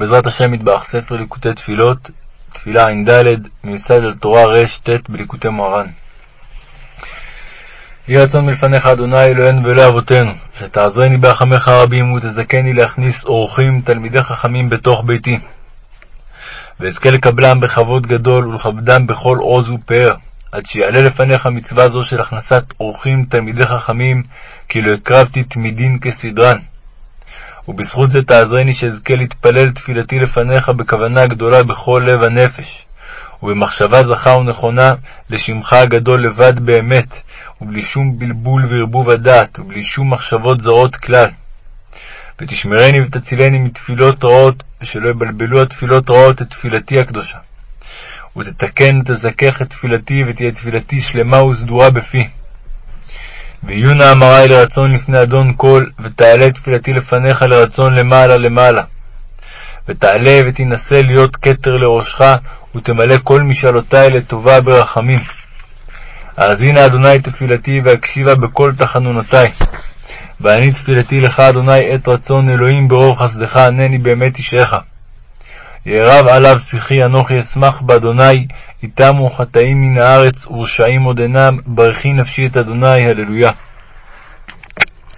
בעזרת השם מטבח ספר ליקוטי תפילות, תפילה ע"ד, מיוסד על תורה רט בליקוטי מוהר"ן. יהי רצון מלפניך, אדוני אלוהינו ואלוהי אבותינו, שתעזרני ברחמך הרבים ותזכני להכניס אורחים תלמידי חכמים בתוך ביתי, ואזכה לקבלם בכבוד גדול ולכבדם בכל עוז ופאר, עד שיעלה לפניך מצווה זו של הכנסת אורחים תלמידי חכמים, כי לא הקרבתי תמידין כסדרן. ובזכות זה תעזרני שאזכה להתפלל תפילתי לפניך בכוונה גדולה בכל לב הנפש, ובמחשבה זכה ונכונה לשמך הגדול לבד באמת, ובלי שום בלבול וערבוב הדעת, ובלי שום מחשבות זרות כלל. ותשמרני ותצילני מתפילות רעות, ושלא יבלבלו התפילות רעות את תפילתי הקדושה. ותתקן ותזכך את תפילתי, ותהיה תפילתי שלמה וסדורה בפי. ויהיו נא אמרי לרצון לפני אדון כל, ותעלה תפילתי לפניך לרצון למעלה למעלה. ותעלה ותינשא להיות כתר לראשך, ותמלא כל משאלותי לטובה ברחמים. האזינה אדוני תפילתי, והקשיבה בכל תחנונותי. ואני תפילתי לך, אדוני, עת רצון אלוהים ברוב חסדך, ענני באמת אישך. יערב עליו שיחי, אנוכי אשמח באדוני, איתמו חטאים מן הארץ, ורשעים עוד אינם, ברכי נפשי את אדוני, הללויה.